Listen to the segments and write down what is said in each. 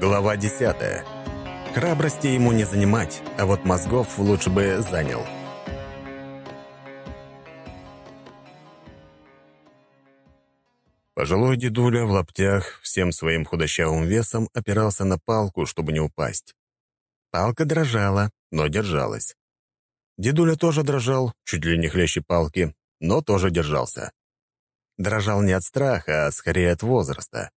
Глава 10. Храбрости ему не занимать, а вот мозгов лучше бы занял. Пожилой дедуля в лаптях всем своим худощавым весом опирался на палку, чтобы не упасть. Палка дрожала, но держалась. Дедуля тоже дрожал, чуть ли не хлеще палки, но тоже держался. Дрожал не от страха, а скорее от возраста.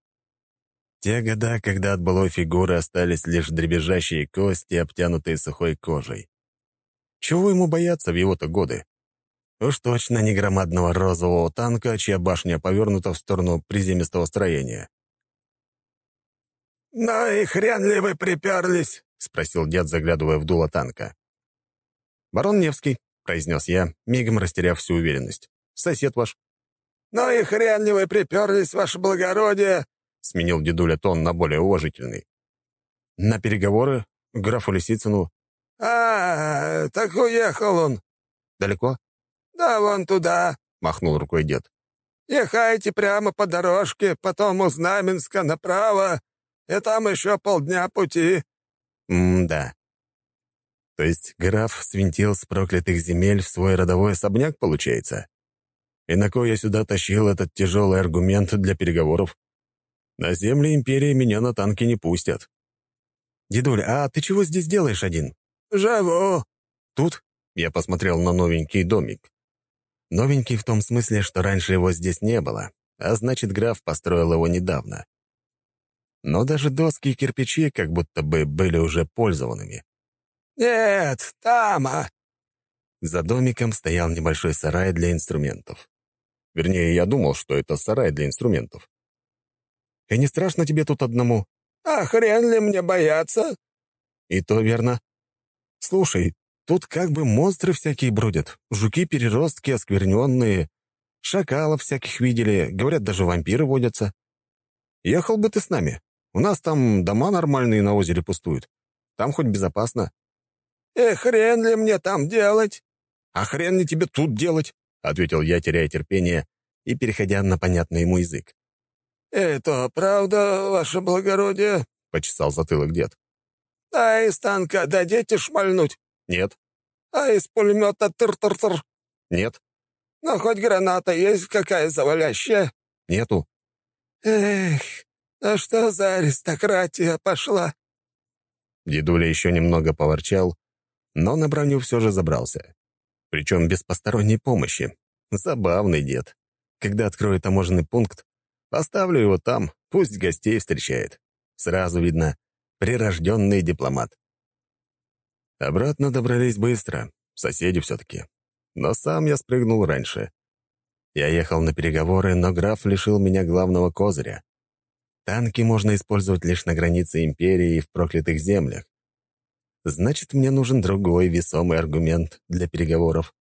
Те года, когда от былой фигуры остались лишь дребезжащие кости, обтянутые сухой кожей. Чего ему бояться в его-то годы? Уж точно не громадного розового танка, чья башня повернута в сторону приземистого строения. «Ну и хрен ли вы приперлись?» — спросил дед, заглядывая в дуло танка. «Барон Невский», — произнес я, мигом растеряв всю уверенность. «Сосед ваш». «Ну и хрен ли вы приперлись, ваше благородие?» — сменил дедуля тон на более уважительный. «На переговоры? К графу Лисицыну?» «А, так уехал он». «Далеко?» «Да вон туда», — махнул рукой дед. «Ехайте прямо по дорожке, потом у Знаменска направо, и там еще полдня пути». «М-да. То есть граф свинтил с проклятых земель в свой родовой особняк, получается? И на кой я сюда тащил этот тяжелый аргумент для переговоров? На земли империи меня на танки не пустят. «Дедуль, а ты чего здесь делаешь один?» «Живу». «Тут?» — я посмотрел на новенький домик. Новенький в том смысле, что раньше его здесь не было, а значит, граф построил его недавно. Но даже доски и кирпичи как будто бы были уже пользованными. «Нет, там, а...» За домиком стоял небольшой сарай для инструментов. Вернее, я думал, что это сарай для инструментов. И не страшно тебе тут одному?» «А хрен ли мне бояться?» «И то верно. Слушай, тут как бы монстры всякие бродят. Жуки-переростки оскверненные. Шакалов всяких видели. Говорят, даже вампиры водятся. Ехал бы ты с нами. У нас там дома нормальные на озере пустуют. Там хоть безопасно». «И хрен ли мне там делать?» «А хрен ли тебе тут делать?» — ответил я, теряя терпение и переходя на понятный ему язык. «Это правда, ваше благородие?» — почесал затылок дед. «А из танка дадите шмальнуть?» «Нет». «А из пулемета тыр-тыр-тыр?» «Нет». «Но хоть граната есть какая завалящая?» «Нету». «Эх, а что за аристократия пошла?» Дедуля еще немного поворчал, но на броню все же забрался. Причем без посторонней помощи. Забавный дед. Когда открою таможенный пункт, Поставлю его там, пусть гостей встречает. Сразу видно, прирожденный дипломат. Обратно добрались быстро, соседи все-таки. Но сам я спрыгнул раньше. Я ехал на переговоры, но граф лишил меня главного козыря. Танки можно использовать лишь на границе империи и в проклятых землях. Значит, мне нужен другой весомый аргумент для переговоров.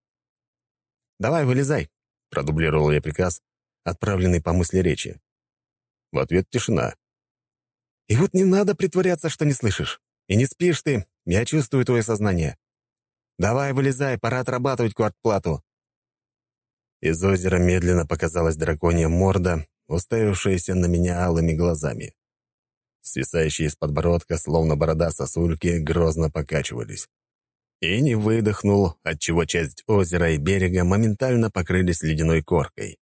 «Давай, вылезай», — продублировал я приказ, отправленный по мысли речи. В ответ тишина. «И вот не надо притворяться, что не слышишь. И не спишь ты, я чувствую твое сознание. Давай, вылезай, пора отрабатывать квартплату». Из озера медленно показалась драконья морда, уставившаяся на меня алыми глазами. Свисающие из подбородка, словно борода сосульки, грозно покачивались. И не выдохнул, отчего часть озера и берега моментально покрылись ледяной коркой.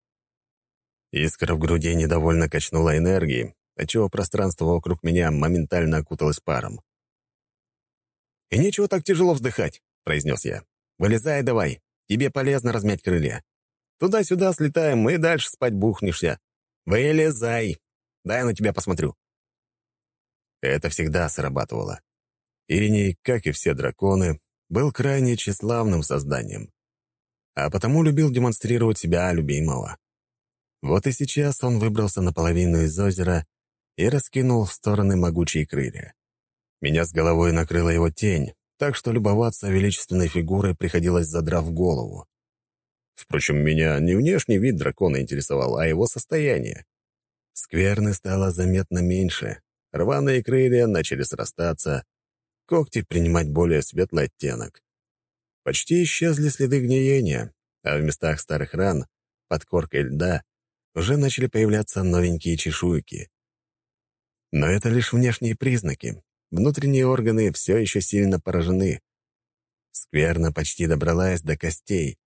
Искра в груди недовольно качнула энергией, отчего пространство вокруг меня моментально окуталось паром. «И нечего так тяжело вздыхать», — произнес я. «Вылезай давай, тебе полезно размять крылья. Туда-сюда слетаем и дальше спать бухнешься. Вылезай, дай на тебя посмотрю». Это всегда срабатывало. Ириней, как и все драконы, был крайне тщеславным созданием, а потому любил демонстрировать себя любимого. Вот и сейчас он выбрался наполовину из озера и раскинул в стороны могучие крылья. Меня с головой накрыла его тень, так что любоваться величественной фигурой приходилось задрав голову. Впрочем, меня не внешний вид дракона интересовал, а его состояние. Скверны стало заметно меньше, рваные крылья начали срастаться, когти принимать более светлый оттенок. Почти исчезли следы гниения, а в местах старых ран, под коркой льда, уже начали появляться новенькие чешуйки. Но это лишь внешние признаки. Внутренние органы все еще сильно поражены. Скверна почти добралась до костей,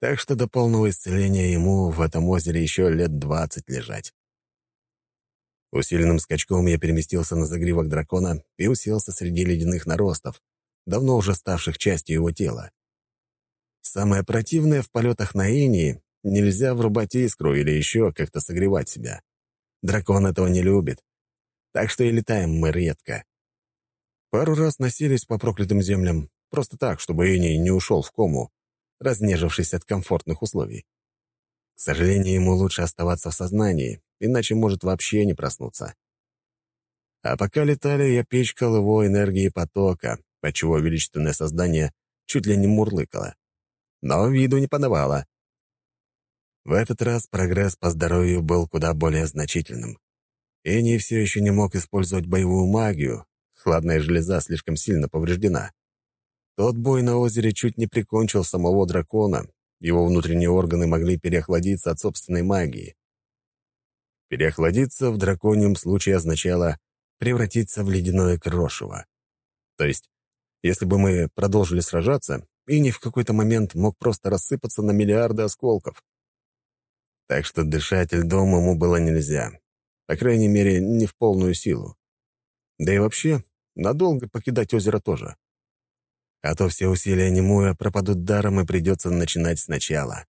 так что до полного исцеления ему в этом озере еще лет двадцать лежать. Усиленным скачком я переместился на загривок дракона и уселся среди ледяных наростов, давно уже ставших частью его тела. Самое противное в полетах на инии — нельзя врубать искру или еще как-то согревать себя. Дракон этого не любит. Так что и летаем мы редко. Пару раз носились по проклятым землям, просто так, чтобы иней не ушел в кому, разнежившись от комфортных условий. К сожалению, ему лучше оставаться в сознании, иначе может вообще не проснуться. А пока летали, я пичкал его энергией потока, отчего величественное создание чуть ли не мурлыкало. Но виду не подавало. В этот раз прогресс по здоровью был куда более значительным. Эни все еще не мог использовать боевую магию, хладная железа слишком сильно повреждена. Тот бой на озере чуть не прикончил самого дракона, его внутренние органы могли переохладиться от собственной магии. Переохладиться в драконьем случае означало превратиться в ледяное крошево. То есть, если бы мы продолжили сражаться, Ини в какой-то момент мог просто рассыпаться на миллиарды осколков. Так что дышать льдом ему было нельзя. По крайней мере, не в полную силу. Да и вообще, надолго покидать озеро тоже. А то все усилия Немуя пропадут даром и придется начинать сначала.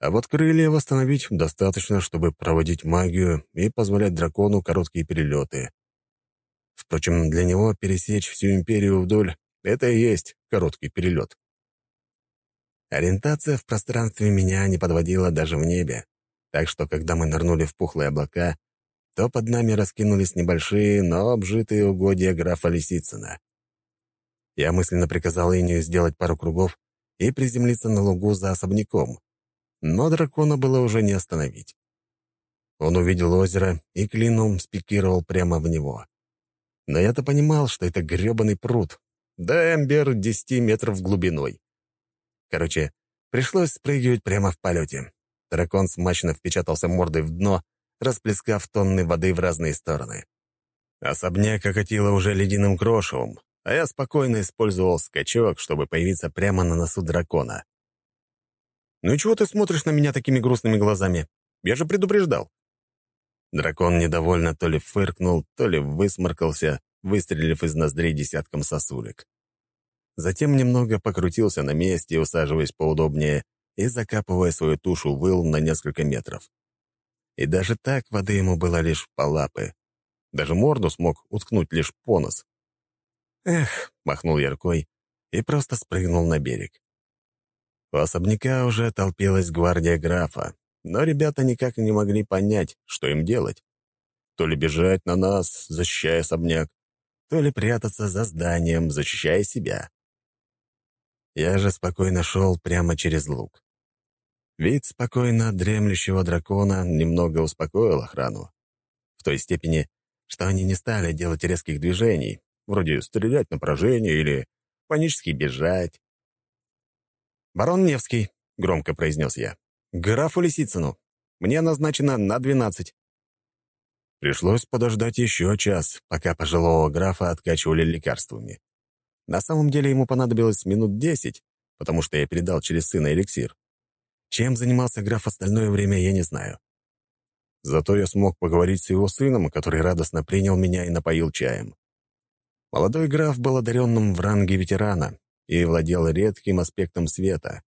А вот крылья восстановить достаточно, чтобы проводить магию и позволять дракону короткие перелеты. Впрочем, для него пересечь всю империю вдоль — это и есть короткий перелет. Ориентация в пространстве меня не подводила даже в небе, так что, когда мы нырнули в пухлые облака, то под нами раскинулись небольшие, но обжитые угодья графа Лисицына. Я мысленно приказал Инию сделать пару кругов и приземлиться на лугу за особняком, но дракона было уже не остановить. Он увидел озеро и клином спикировал прямо в него. Но я-то понимал, что это грёбаный пруд, да эмбер десяти метров глубиной. Короче, пришлось спрыгивать прямо в полете. Дракон смачно впечатался мордой в дно, расплескав тонны воды в разные стороны. Особняк окатило уже ледяным крошевом, а я спокойно использовал скачок, чтобы появиться прямо на носу дракона. «Ну и чего ты смотришь на меня такими грустными глазами? Я же предупреждал». Дракон недовольно то ли фыркнул, то ли высморкался, выстрелив из ноздрей десятком сосулек. Затем немного покрутился на месте, усаживаясь поудобнее и закапывая свою тушу выл на несколько метров. И даже так воды ему было лишь по лапы. Даже морду смог уткнуть лишь по нос. «Эх», — махнул я рукой и просто спрыгнул на берег. У особняка уже толпилась гвардия графа, но ребята никак не могли понять, что им делать. То ли бежать на нас, защищая особняк, то ли прятаться за зданием, защищая себя. Я же спокойно шел прямо через луг. Вид спокойно дремлющего дракона немного успокоил охрану. В той степени, что они не стали делать резких движений, вроде стрелять на поражение или панически бежать. «Барон Невский», — громко произнес я, — «графу Лисицыну. Мне назначено на двенадцать». Пришлось подождать еще час, пока пожилого графа откачивали лекарствами. На самом деле ему понадобилось минут десять, потому что я передал через сына эликсир. Чем занимался граф остальное время, я не знаю. Зато я смог поговорить с его сыном, который радостно принял меня и напоил чаем. Молодой граф был одаренным в ранге ветерана, и владел редким аспектом света.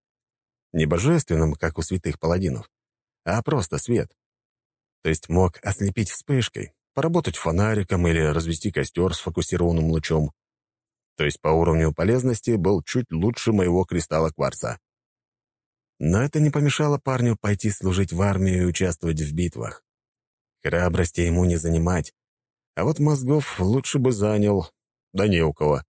Не божественным, как у святых паладинов, а просто свет. То есть мог ослепить вспышкой, поработать фонариком или развести костер с фокусированным лучом. То есть по уровню полезности был чуть лучше моего кристалла кварца. Но это не помешало парню пойти служить в армию и участвовать в битвах. Храбрости ему не занимать, а вот мозгов лучше бы занял, да не у кого.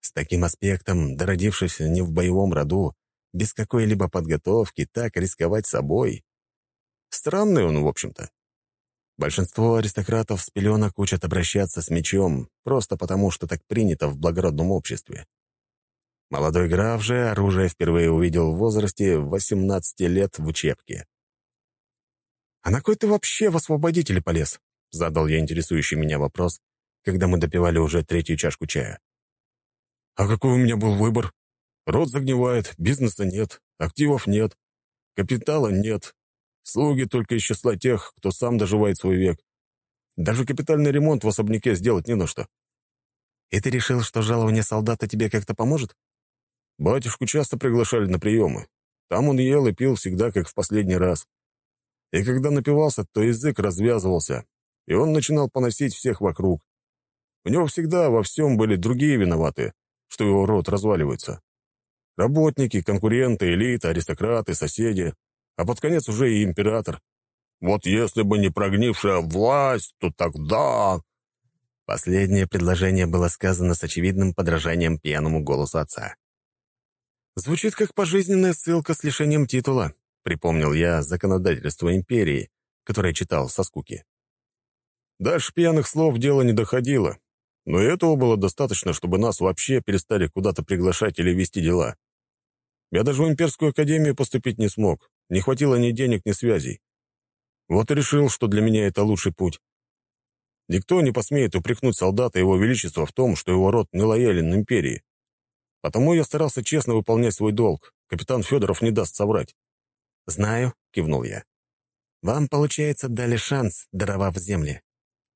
С таким аспектом, дородившись не в боевом роду, без какой-либо подготовки, так рисковать собой. Странный он, в общем-то. Большинство аристократов с пеленок учат обращаться с мечом, просто потому что так принято в благородном обществе. Молодой граф же оружие впервые увидел в возрасте 18 лет в учебке. «А на кой ты вообще в освободителе полез?» — задал я интересующий меня вопрос, когда мы допивали уже третью чашку чая. «А какой у меня был выбор? Род загнивает, бизнеса нет, активов нет, капитала нет, слуги только из числа тех, кто сам доживает свой век. Даже капитальный ремонт в особняке сделать не на что». «И ты решил, что жалование солдата тебе как-то поможет?» Батюшку часто приглашали на приемы. Там он ел и пил всегда, как в последний раз. И когда напивался, то язык развязывался, и он начинал поносить всех вокруг. У него всегда во всем были другие виноваты, что его род разваливается. Работники, конкуренты, элита, аристократы, соседи, а под конец уже и император. Вот если бы не прогнившая власть, то тогда... Последнее предложение было сказано с очевидным подражанием пьяному голосу отца. Звучит как пожизненная ссылка с лишением титула, припомнил я законодательство империи, которое читал со скуки. Дальше пьяных слов дело не доходило, но этого было достаточно, чтобы нас вообще перестали куда-то приглашать или вести дела. Я даже в имперскую академию поступить не смог, не хватило ни денег, ни связей. Вот и решил, что для меня это лучший путь. Никто не посмеет упрекнуть солдата его величества в том, что его род не лоялен империи. Потому я старался честно выполнять свой долг. Капитан Федоров не даст соврать. «Знаю», — кивнул я. «Вам, получается, дали шанс, даровав земли».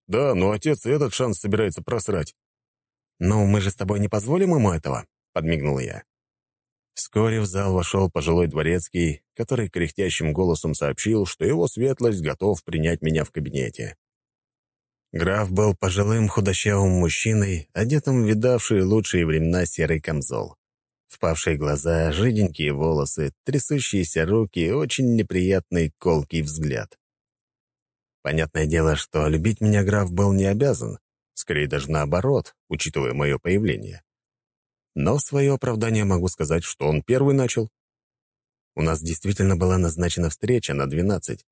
«Да, но отец этот шанс собирается просрать». «Ну, мы же с тобой не позволим ему этого», — подмигнул я. Вскоре в зал вошел пожилой дворецкий, который кряхтящим голосом сообщил, что его светлость готов принять меня в кабинете. Граф был пожилым худощавым мужчиной, одетым в видавшие лучшие времена серый камзол. Впавшие глаза, жиденькие волосы, трясущиеся руки и очень неприятный колкий взгляд. Понятное дело, что любить меня граф был не обязан, скорее даже наоборот, учитывая мое появление. Но в свое оправдание могу сказать, что он первый начал. У нас действительно была назначена встреча на 12,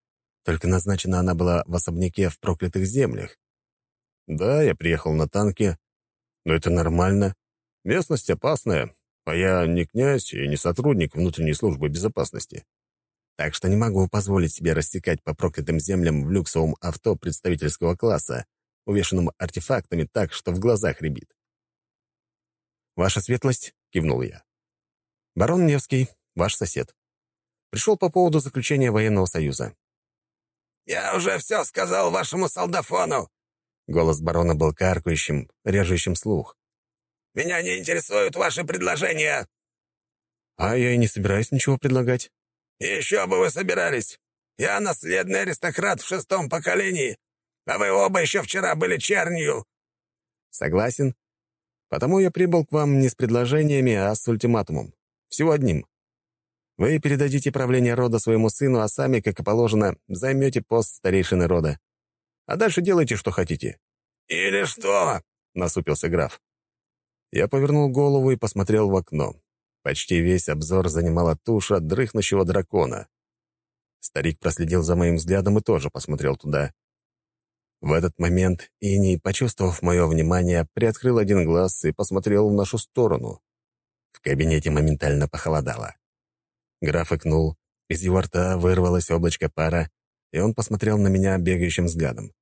только назначена она была в особняке в проклятых землях, да, я приехал на танке, но это нормально. Местность опасная, а я не князь и не сотрудник внутренней службы безопасности. Так что не могу позволить себе растекать по проклятым землям в люксовом авто представительского класса, увешанном артефактами так, что в глазах рябит. «Ваша светлость», — кивнул я. «Барон Невский, ваш сосед. Пришел по поводу заключения военного союза». «Я уже все сказал вашему солдафону», Голос барона был каркающим, режущим слух. «Меня не интересуют ваши предложения!» «А я и не собираюсь ничего предлагать». «Еще бы вы собирались! Я наследный аристократ в шестом поколении, а вы оба еще вчера были чернью!» «Согласен. Потому я прибыл к вам не с предложениями, а с ультиматумом. Всего одним. Вы передадите правление рода своему сыну, а сами, как и положено, займете пост старейшины рода. А дальше делайте, что хотите». «Или что?» — насупился граф. Я повернул голову и посмотрел в окно. Почти весь обзор занимала туша дрыхнущего дракона. Старик проследил за моим взглядом и тоже посмотрел туда. В этот момент Иний, почувствовав мое внимание, приоткрыл один глаз и посмотрел в нашу сторону. В кабинете моментально похолодало. Граф икнул, из его рта вырвалось облачко пара, и он посмотрел на меня бегающим взглядом.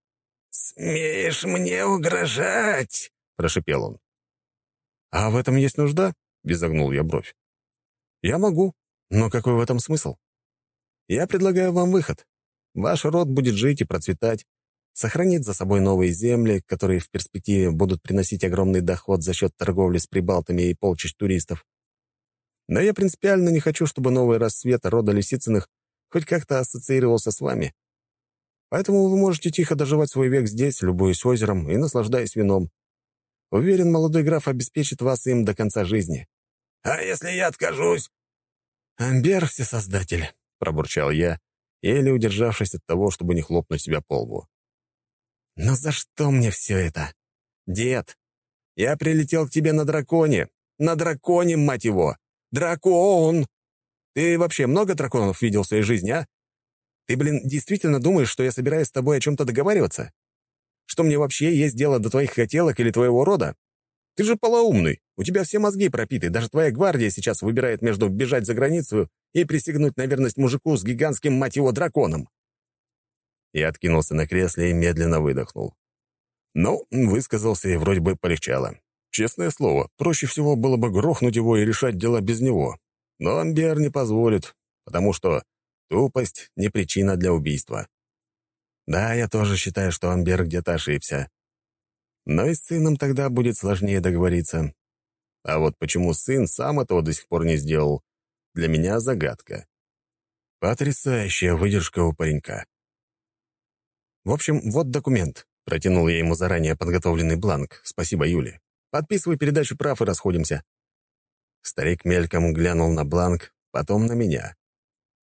«Смеешь мне угрожать?» — прошипел он. «А в этом есть нужда?» — безогнул я бровь. «Я могу, но какой в этом смысл? Я предлагаю вам выход. Ваш род будет жить и процветать, сохранит за собой новые земли, которые в перспективе будут приносить огромный доход за счет торговли с прибалтами и полчищ туристов. Но я принципиально не хочу, чтобы новый рассвет рода Лисицыных хоть как-то ассоциировался с вами. Поэтому вы можете тихо доживать свой век здесь, любуясь озером и наслаждаясь вином. Уверен, молодой граф обеспечит вас им до конца жизни». «А если я откажусь?» «Амбер всесоздатель», — пробурчал я, еле удержавшись от того, чтобы не хлопнуть себя по лбу. «Но за что мне все это? Дед, я прилетел к тебе на драконе. На драконе, мать его! Дракон! Ты вообще много драконов видел в своей жизни, а? Ты, блин, действительно думаешь, что я собираюсь с тобой о чем-то договариваться? Что мне вообще есть дело до твоих хотелок или твоего рода? Ты же полоумный. У тебя все мозги пропиты. Даже твоя гвардия сейчас выбирает между бежать за границу и присягнуть на верность мужику с гигантским, мать его, драконом. Я откинулся на кресле и медленно выдохнул. Ну, высказался и вроде бы полегчало. Честное слово, проще всего было бы грохнуть его и решать дела без него. Но Амбер не позволит, потому что тупость — не причина для убийства. Да, я тоже считаю, что Амбер где-то ошибся. Но и с сыном тогда будет сложнее договориться. А вот почему сын сам этого до сих пор не сделал, для меня загадка. Потрясающая выдержка у паренька. В общем, вот документ. Протянул я ему заранее подготовленный бланк. Спасибо, Юле. Подписывай передачу прав и расходимся. Старик мельком глянул на бланк, потом на меня.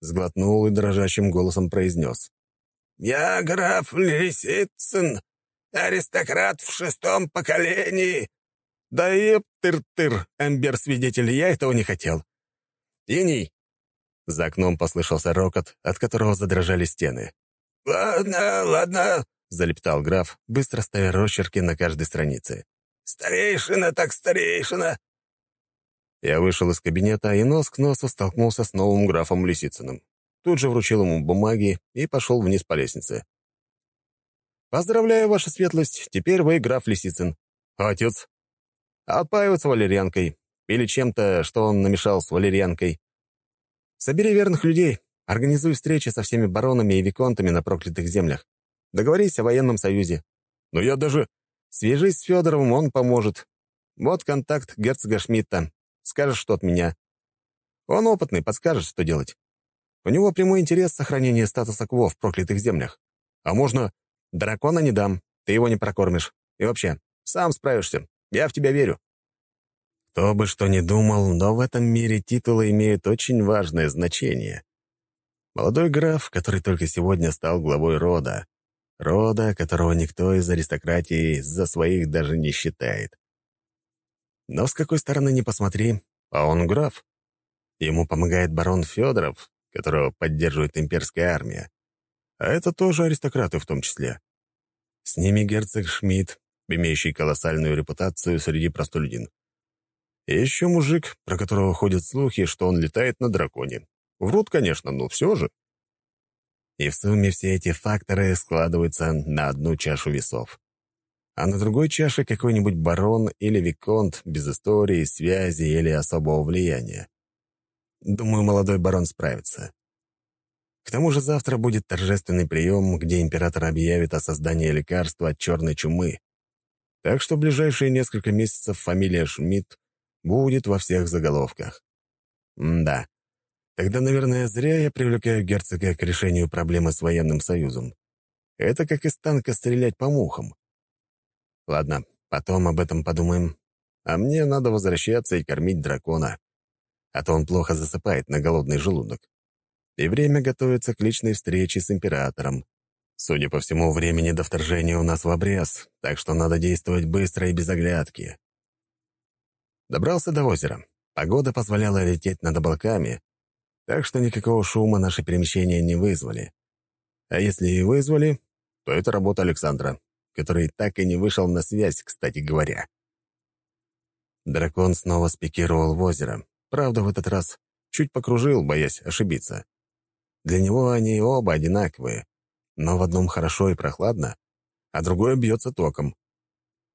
Сглотнул и дрожащим голосом произнес. «Я граф Лисицын, аристократ в шестом поколении». «Да еп-тыр-тыр, эмбер-свидетель, я этого не хотел». «Иний!» За окном послышался рокот, от которого задрожали стены. «Ладно, ладно», — залептал граф, быстро ставя росчерки на каждой странице. «Старейшина так старейшина!» Я вышел из кабинета и нос к носу столкнулся с новым графом Лисицыным. Тут же вручил ему бумаги и пошел вниз по лестнице. «Поздравляю, ваша светлость, теперь вы граф Лисицын. Отец. Отпаиваться валерьянкой. Или чем-то, что он намешал с валерьянкой. Собери верных людей, организуй встречи со всеми баронами и виконтами на проклятых землях. Договорись о военном союзе. Но я даже... Свяжись с Федоровым, он поможет. Вот контакт герцога Шмидта. Скажешь, что от меня. Он опытный, подскажет, что делать. У него прямой интерес сохранения статуса КВО в проклятых землях. А можно... Дракона не дам, ты его не прокормишь. И вообще, сам справишься. Я в тебя верю. Кто бы что ни думал, но в этом мире титулы имеют очень важное значение. Молодой граф, который только сегодня стал главой рода, Рода, которого никто из аристократии за своих даже не считает. Но с какой стороны ни посмотри, а он граф. Ему помогает барон Федоров, которого поддерживает имперская армия. А это тоже аристократы в том числе. С ними герцог Шмидт, имеющий колоссальную репутацию среди простолюдин. И еще мужик, про которого ходят слухи, что он летает на драконе. Врут, конечно, но все же. И в сумме все эти факторы складываются на одну чашу весов. А на другой чаше какой-нибудь барон или виконт без истории, связи или особого влияния. Думаю, молодой барон справится. К тому же завтра будет торжественный прием, где император объявит о создании лекарства от черной чумы. Так что в ближайшие несколько месяцев фамилия Шмидт будет во всех заголовках. М да, Тогда, наверное, зря я привлекаю герцога к решению проблемы с военным союзом. Это как из танка стрелять по мухам. Ладно, потом об этом подумаем. А мне надо возвращаться и кормить дракона. А то он плохо засыпает на голодный желудок. И время готовится к личной встрече с императором. Судя по всему, времени до вторжения у нас в обрез, так что надо действовать быстро и без оглядки. Добрался до озера. Погода позволяла лететь над облаками, так что никакого шума наши перемещения не вызвали. А если и вызвали, то это работа Александра, который так и не вышел на связь, кстати говоря. Дракон снова спикировал в озеро. Правда, в этот раз чуть покружил, боясь ошибиться. Для него они оба одинаковые, но в одном хорошо и прохладно, а другое бьется током.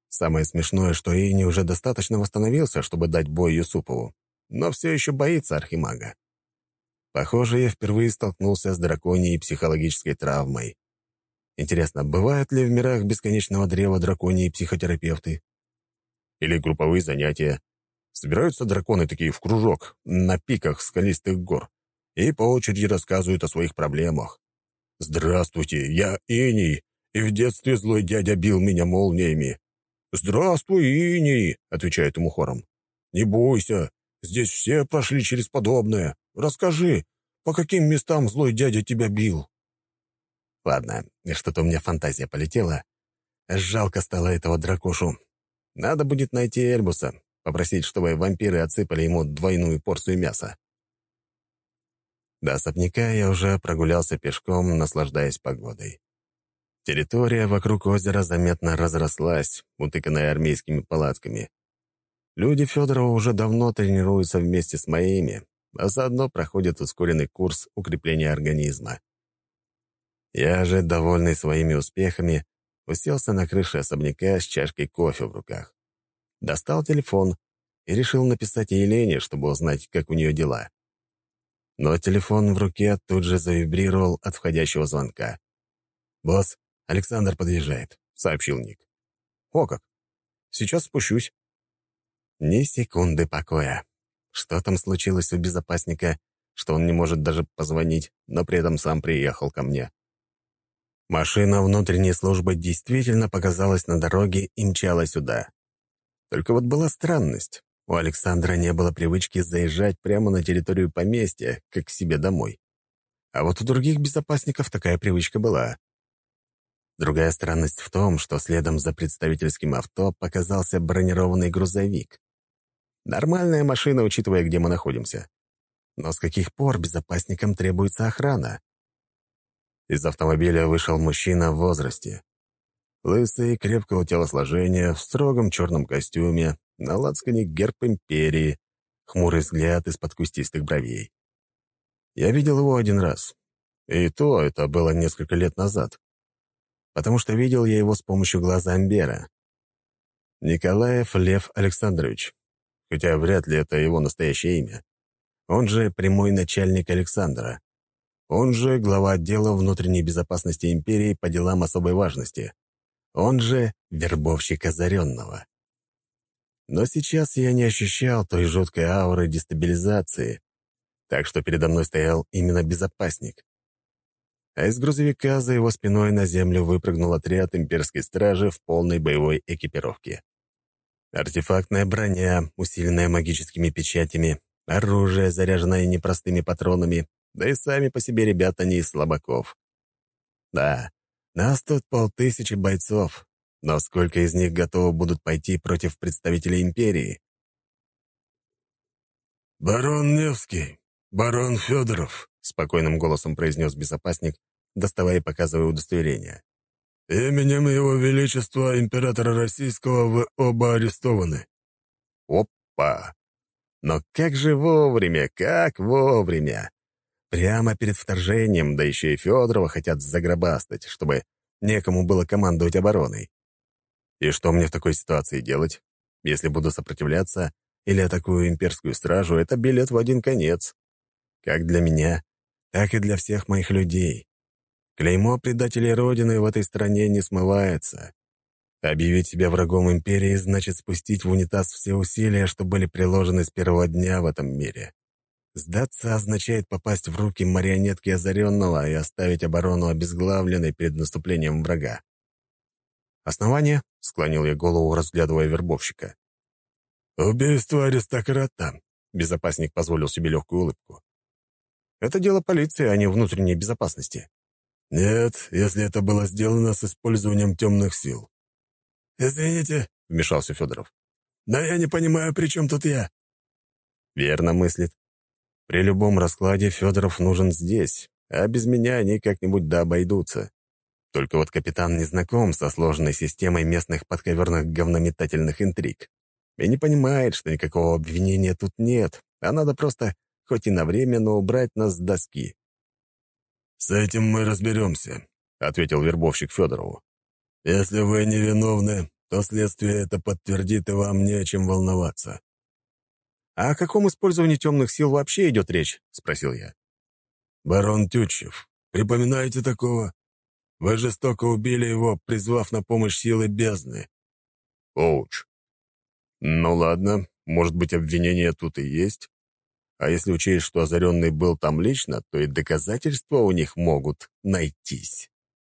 Самое смешное, что Ини уже достаточно восстановился, чтобы дать бой Юсупову, но все еще боится Архимага. Похоже, я впервые столкнулся с драконьей психологической травмой. Интересно, бывают ли в мирах бесконечного древа драконьи психотерапевты? Или групповые занятия? Собираются драконы такие в кружок, на пиках скалистых гор, и по очереди рассказывают о своих проблемах. «Здравствуйте, я Иний, и в детстве злой дядя бил меня молниями». «Здравствуй, Иний», — отвечает ему хором. «Не бойся, здесь все прошли через подобное. Расскажи, по каким местам злой дядя тебя бил?» Ладно, что-то у меня фантазия полетела. Жалко стало этого дракошу. Надо будет найти Эльбуса, попросить, чтобы вампиры отсыпали ему двойную порцию мяса. До особняка я уже прогулялся пешком, наслаждаясь погодой. Территория вокруг озера заметно разрослась, утыканная армейскими палатками. Люди Федорова уже давно тренируются вместе с моими, а заодно проходит ускоренный курс укрепления организма. Я же, довольный своими успехами, уселся на крыше особняка с чашкой кофе в руках. Достал телефон и решил написать Елене, чтобы узнать, как у нее дела. Но телефон в руке тут же завибрировал от входящего звонка. «Босс, Александр подъезжает», — сообщил Ник. «О как! Сейчас спущусь». Ни секунды покоя. Что там случилось у безопасника, что он не может даже позвонить, но при этом сам приехал ко мне. Машина внутренней службы действительно показалась на дороге и мчала сюда. Только вот была странность. У Александра не было привычки заезжать прямо на территорию поместья, как к себе домой. А вот у других безопасников такая привычка была. Другая странность в том, что следом за представительским авто показался бронированный грузовик. Нормальная машина, учитывая, где мы находимся. Но с каких пор безопасникам требуется охрана? Из автомобиля вышел мужчина в возрасте. Лысый, крепкого телосложения, в строгом черном костюме, на лацкане герб империи, хмурый взгляд из-под кустистых бровей. Я видел его один раз. И то это было несколько лет назад. Потому что видел я его с помощью глаза Амбера. Николаев Лев Александрович. Хотя вряд ли это его настоящее имя. Он же прямой начальник Александра. Он же глава отдела внутренней безопасности империи по делам особой важности. Он же вербовщик озаренного. Но сейчас я не ощущал той жуткой ауры дестабилизации, так что передо мной стоял именно безопасник. А из грузовика за его спиной на землю выпрыгнул отряд имперской стражи в полной боевой экипировке. Артефактная броня, усиленная магическими печатями, оружие, заряженное непростыми патронами, да и сами по себе ребята не из слабаков. Да, нас тут полтысячи бойцов, но сколько из них готовы будут пойти против представителей империи? «Барон Невский, барон Федоров», — спокойным голосом произнес безопасник, доставая и показывая удостоверение. «Именем Его Величества Императора Российского вы оба арестованы». «Опа! Но как же вовремя, как вовремя! Прямо перед вторжением, да еще и Федорова хотят загробастать, чтобы некому было командовать обороной. И что мне в такой ситуации делать? Если буду сопротивляться или атакую имперскую стражу, это билет в один конец. Как для меня, так и для всех моих людей. Клеймо предателей Родины в этой стране не смывается. Объявить себя врагом империи значит спустить в унитаз все усилия, что были приложены с первого дня в этом мире. Сдаться означает попасть в руки марионетки озаренного и оставить оборону обезглавленной перед наступлением врага. «Основание?» — склонил я голову, разглядывая вербовщика. «Убийство аристократа», — безопасник позволил себе легкую улыбку. «Это дело полиции, а не внутренней безопасности». «Нет, если это было сделано с использованием темных сил». «Извините», — вмешался Федоров. «Но я не понимаю, при чем тут я?» «Верно мыслит. При любом раскладе Федоров нужен здесь, а без меня они как-нибудь да обойдутся. Только вот капитан не знаком со сложной системой местных подковерных говнометательных интриг и не понимает, что никакого обвинения тут нет, а надо просто, хоть и на время, но убрать нас с доски. «С этим мы разберемся», — ответил вербовщик Федорову. «Если вы невиновны, то следствие это подтвердит, и вам не о чем волноваться. «А о каком использовании темных сил вообще идет речь?» — спросил я. «Барон Тютчев. Припоминаете такого? Вы жестоко убили его, призвав на помощь силы бездны». «Оуч. Ну ладно, может быть, обвинение тут и есть. А если учесть, что озаренный был там лично, то и доказательства у них могут найтись».